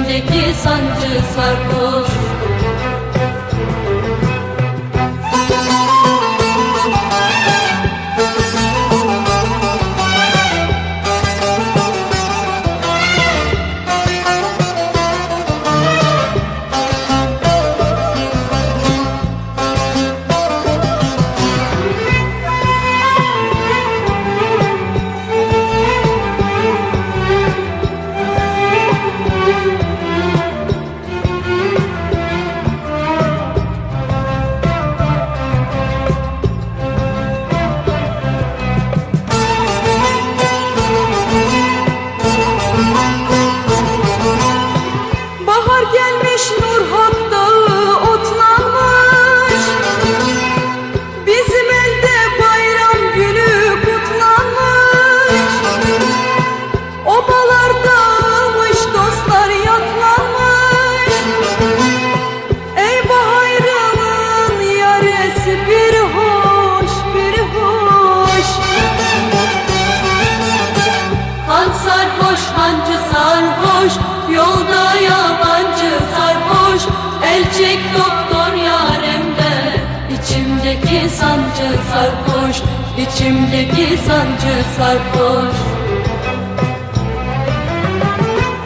içimdeki sancı sarhoş. Sarhoş sarhoş Yolda yabancı sarhoş. El çek doktor yaremde İçimdeki sancı sarhoş İçimdeki sancı sarhoş.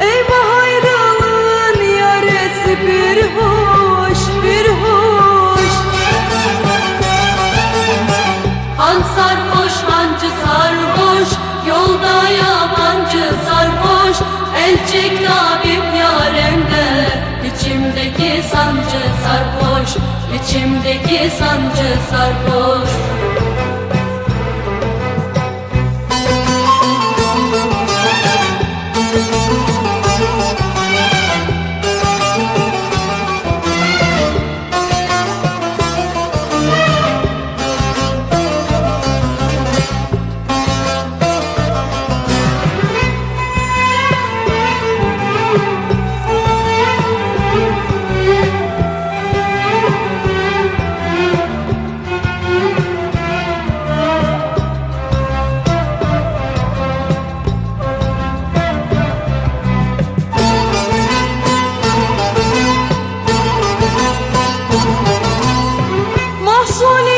Ey baharımın yaresi bir hoş Çek tabip yaremde İçimdeki sancı sarhoş İçimdeki sancı sarhoş Соня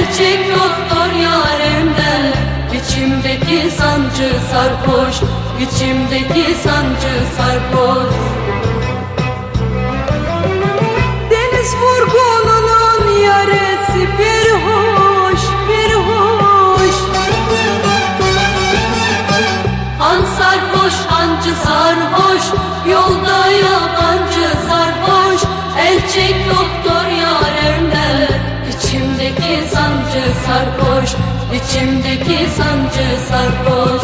El çek doktor yaremden İçimdeki sancı sarhoş İçimdeki sancı sarhoş. Deniz vurgununun yaresi bir hoş bir hoş. Han sarhoş hancı sarhoş sancı sarhoş İçimdeki sancı sarhoş